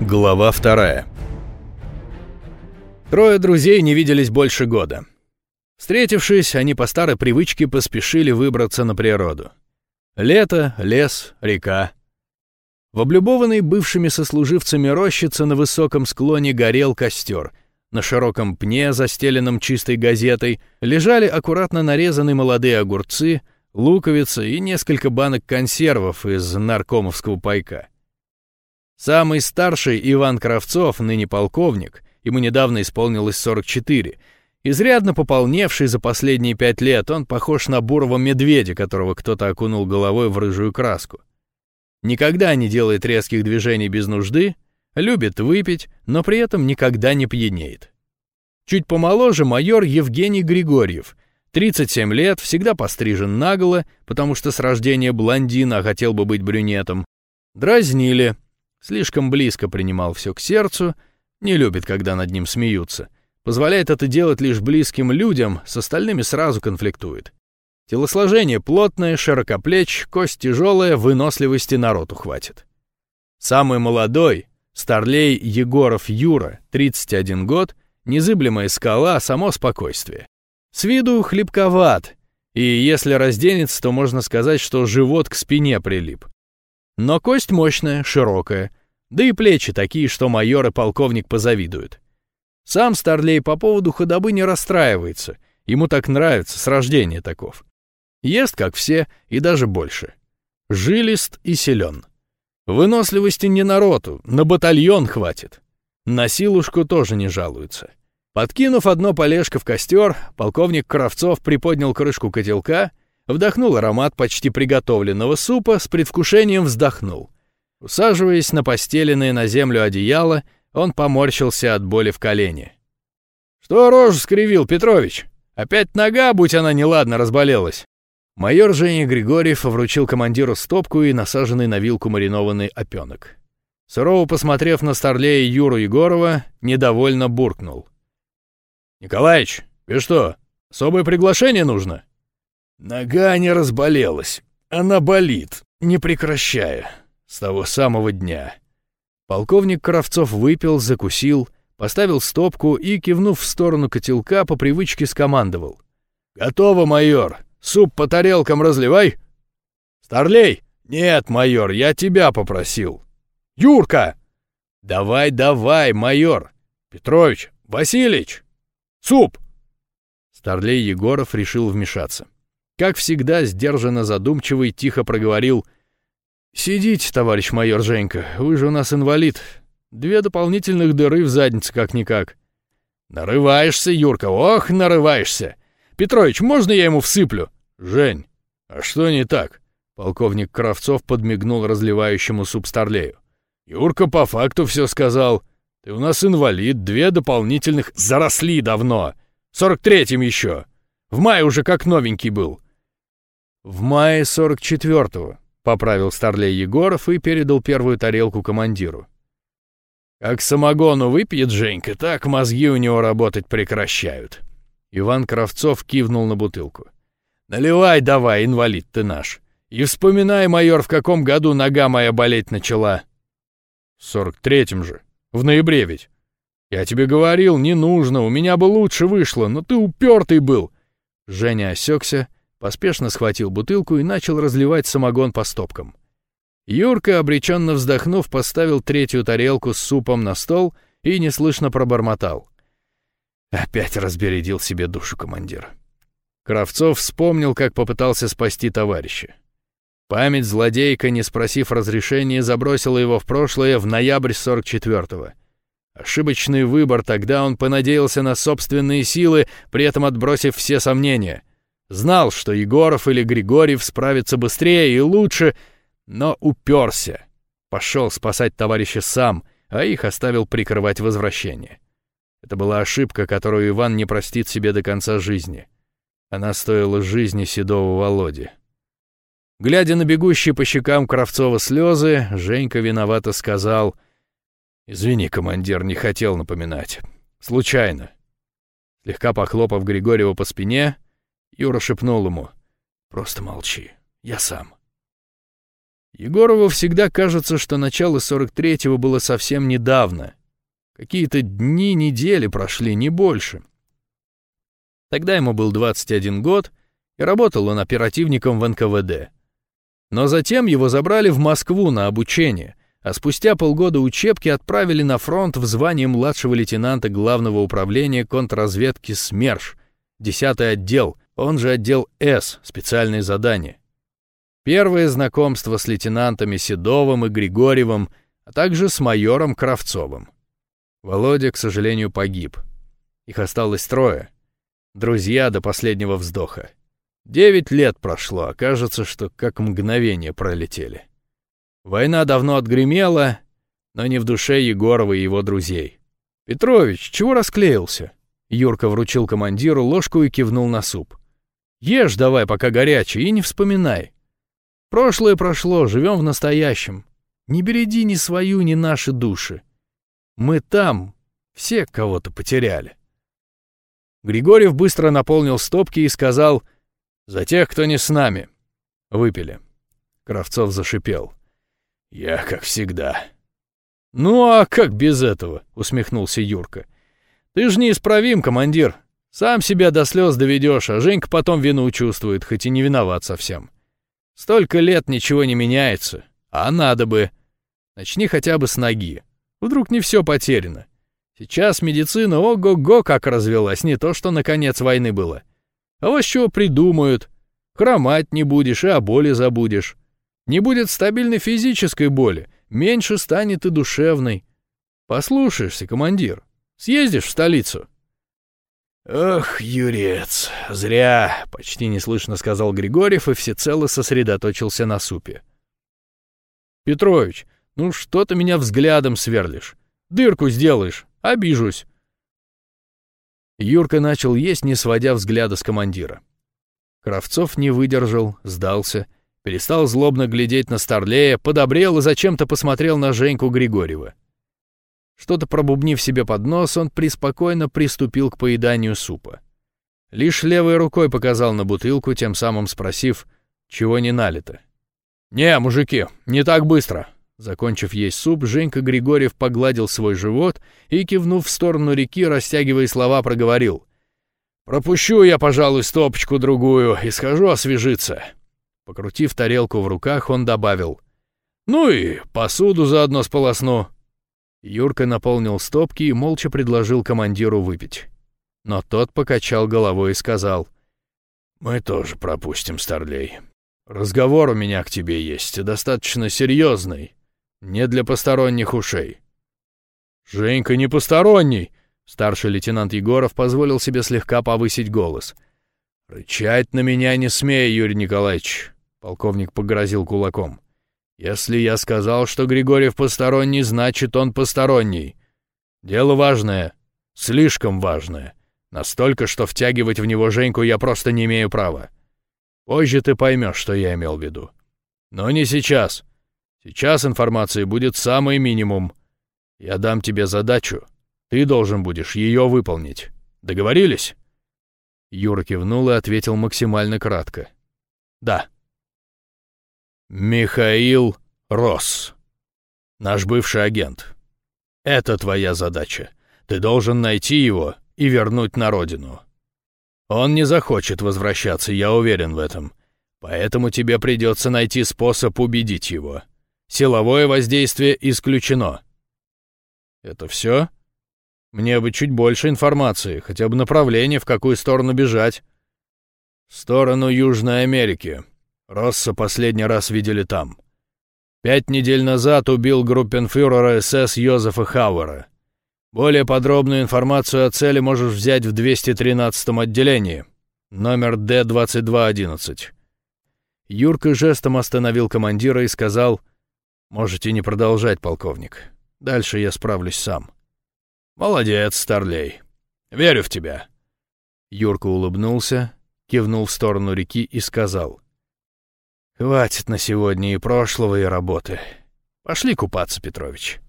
Глава вторая. Трое друзей не виделись больше года. Встретившись, они по старой привычке поспешили выбраться на природу. Лето, лес, река. В облюбованной бывшими сослуживцами рощице на высоком склоне горел костер. На широком пне, застеленном чистой газетой, лежали аккуратно нарезанные молодые огурцы, луковицы и несколько банок консервов из наркомовского пайка. Самый старший Иван Кравцов, ныне полковник, ему недавно исполнилось 44, изрядно пополневший за последние пять лет, он похож на бурого медведя, которого кто-то окунул головой в рыжую краску. Никогда не делает резких движений без нужды, любит выпить, но при этом никогда не пьянеет. Чуть помоложе майор Евгений Григорьев, 37 лет, всегда пострижен наголо, потому что с рождения блондин, а хотел бы быть брюнетом. Дразнили, Слишком близко принимал все к сердцу, не любит, когда над ним смеются. Позволяет это делать лишь близким людям, с остальными сразу конфликтует. Телосложение плотное, широкоплеч, кость тяжелая, выносливости народу хватит. Самый молодой, старлей Егоров Юра, 31 год, незыблемая скала, само спокойствие. С виду хлебковат, и если разденется, то можно сказать, что живот к спине прилип. Но кость мощная, широкая, да и плечи такие, что майор и полковник позавидуют. Сам Старлей по поводу худобы не расстраивается, ему так нравится, с рождения таков. Ест, как все, и даже больше. Жилист и силен. Выносливости не народу, на батальон хватит. На силушку тоже не жалуется. Подкинув одно полежко в костер, полковник Кравцов приподнял крышку котелка Вдохнул аромат почти приготовленного супа, с предвкушением вздохнул. Усаживаясь на постеленное на землю одеяло, он поморщился от боли в колене. «Что рожу скривил, Петрович? Опять нога, будь она неладно, разболелась!» Майор Женя Григорьев вручил командиру стопку и насаженный на вилку маринованный опенок. Сурово посмотрев на старлея Юру Егорова, недовольно буркнул. «Николаич, и что, особое приглашение нужно?» Нога не разболелась. Она болит, не прекращая. С того самого дня. Полковник Кравцов выпил, закусил, поставил стопку и, кивнув в сторону котелка, по привычке скомандовал. «Готово, майор! Суп по тарелкам разливай!» «Старлей!» «Нет, майор, я тебя попросил!» «Юрка!» «Давай, давай, майор!» «Петрович! Васильич! Суп!» Старлей Егоров решил вмешаться. Как всегда, сдержанно задумчивый, тихо проговорил. «Сидите, товарищ майор Женька, вы же у нас инвалид. Две дополнительных дыры в заднице как-никак». «Нарываешься, Юрка, ох, нарываешься! Петрович, можно я ему всыплю?» «Жень, а что не так?» Полковник Кравцов подмигнул разливающему суп Старлею. «Юрка по факту все сказал. Ты у нас инвалид, две дополнительных заросли давно. Сорок третьим еще. В мае уже как новенький был. «В мае 44-го», — поправил Старлей Егоров и передал первую тарелку командиру. «Как самогону выпьет Женька, так мозги у него работать прекращают». Иван Кравцов кивнул на бутылку. «Наливай давай, инвалид ты наш. И вспоминай, майор, в каком году нога моя болеть начала». «В сорок третьем же. В ноябре ведь. Я тебе говорил, не нужно, у меня бы лучше вышло, но ты упертый был». Женя осекся, — Поспешно схватил бутылку и начал разливать самогон по стопкам. Юрка, обреченно вздохнув, поставил третью тарелку с супом на стол и неслышно пробормотал. Опять разбередил себе душу командир. Кравцов вспомнил, как попытался спасти товарища. Память злодейка, не спросив разрешения, забросила его в прошлое в ноябрь 44-го. Ошибочный выбор, тогда он понадеялся на собственные силы, при этом отбросив все сомнения — Знал, что Егоров или Григорьев справятся быстрее и лучше, но уперся. Пошел спасать товарища сам, а их оставил прикрывать возвращение. Это была ошибка, которую Иван не простит себе до конца жизни. Она стоила жизни седого Володи. Глядя на бегущие по щекам Кравцова слезы, Женька виновато сказал, «Извини, командир, не хотел напоминать. Случайно». Слегка похлопав Григорьева по спине, Юра шепнул ему. «Просто молчи. Я сам». Егорову всегда кажется, что начало 43-го было совсем недавно. Какие-то дни, недели прошли, не больше. Тогда ему был 21 год, и работал он оперативником в НКВД. Но затем его забрали в Москву на обучение, а спустя полгода учебки отправили на фронт в звании младшего лейтенанта Главного управления контрразведки СМЕРШ, 10-й отдел, он же отдел С, специальные задания. Первое знакомство с лейтенантами Седовым и Григорьевым, а также с майором Кравцовым. Володя, к сожалению, погиб. Их осталось трое. Друзья до последнего вздоха. Девять лет прошло, а кажется, что как мгновение пролетели. Война давно отгремела, но не в душе Егорова и его друзей. «Петрович, чего расклеился?» Юрка вручил командиру ложку и кивнул на суп. «Ешь давай, пока горячий, и не вспоминай. Прошлое прошло, живем в настоящем. Не береди ни свою, ни наши души. Мы там все кого-то потеряли». Григорьев быстро наполнил стопки и сказал «За тех, кто не с нами». Выпили. Кравцов зашипел. «Я как всегда». «Ну а как без этого?» — усмехнулся Юрка. «Ты же неисправим, командир. Сам себя до слез доведешь, а Женька потом вину чувствует, хоть и не виноват совсем. Столько лет ничего не меняется, а надо бы. Начни хотя бы с ноги. Вдруг не все потеряно. Сейчас медицина ого-го как развелась, не то что на конец войны было. А вот чего придумают. Хромать не будешь и о боли забудешь. Не будет стабильной физической боли, меньше станет и душевной. Послушаешься, командир, съездишь в столицу. «Ох, Юрец, зря!» — почти неслышно сказал Григорьев и всецело сосредоточился на супе. «Петрович, ну что ты меня взглядом сверлишь? Дырку сделаешь, обижусь». Юрка начал есть, не сводя взгляда с командира. Кравцов не выдержал, сдался, перестал злобно глядеть на Старлея, подобрел и зачем-то посмотрел на Женьку Григорьева. Что-то пробубнив себе под нос, он преспокойно приступил к поеданию супа. Лишь левой рукой показал на бутылку, тем самым спросив, чего не налито. «Не, мужики, не так быстро!» Закончив есть суп, Женька Григорьев погладил свой живот и, кивнув в сторону реки, растягивая слова, проговорил. «Пропущу я, пожалуй, стопочку-другую и схожу освежиться». Покрутив тарелку в руках, он добавил. «Ну и посуду заодно сполосну». Юрка наполнил стопки и молча предложил командиру выпить. Но тот покачал головой и сказал, «Мы тоже пропустим, Старлей. Разговор у меня к тебе есть, достаточно серьезный, не для посторонних ушей». «Женька не посторонний!» Старший лейтенант Егоров позволил себе слегка повысить голос. «Рычать на меня не смей, Юрий Николаевич!» Полковник погрозил кулаком. Если я сказал, что Григорьев посторонний, значит, он посторонний. Дело важное, слишком важное. Настолько, что втягивать в него Женьку я просто не имею права. Позже ты поймешь, что я имел в виду. Но не сейчас. Сейчас информации будет самый минимум. Я дам тебе задачу. Ты должен будешь ее выполнить. Договорились?» Юра кивнул и ответил максимально кратко. «Да». «Михаил Росс. Наш бывший агент. Это твоя задача. Ты должен найти его и вернуть на родину. Он не захочет возвращаться, я уверен в этом. Поэтому тебе придется найти способ убедить его. Силовое воздействие исключено». «Это все? Мне бы чуть больше информации, хотя бы направление, в какую сторону бежать». «В сторону Южной Америки», Росса последний раз видели там. Пять недель назад убил группенфюрера СС Йозефа Хауэра. Более подробную информацию о цели можешь взять в 213-м отделении. Номер Д-2211. Юрка жестом остановил командира и сказал, «Можете не продолжать, полковник. Дальше я справлюсь сам». «Молодец, Старлей. Верю в тебя». Юрка улыбнулся, кивнул в сторону реки и сказал, Хватит на сегодня и прошлого, и работы. Пошли купаться, Петрович.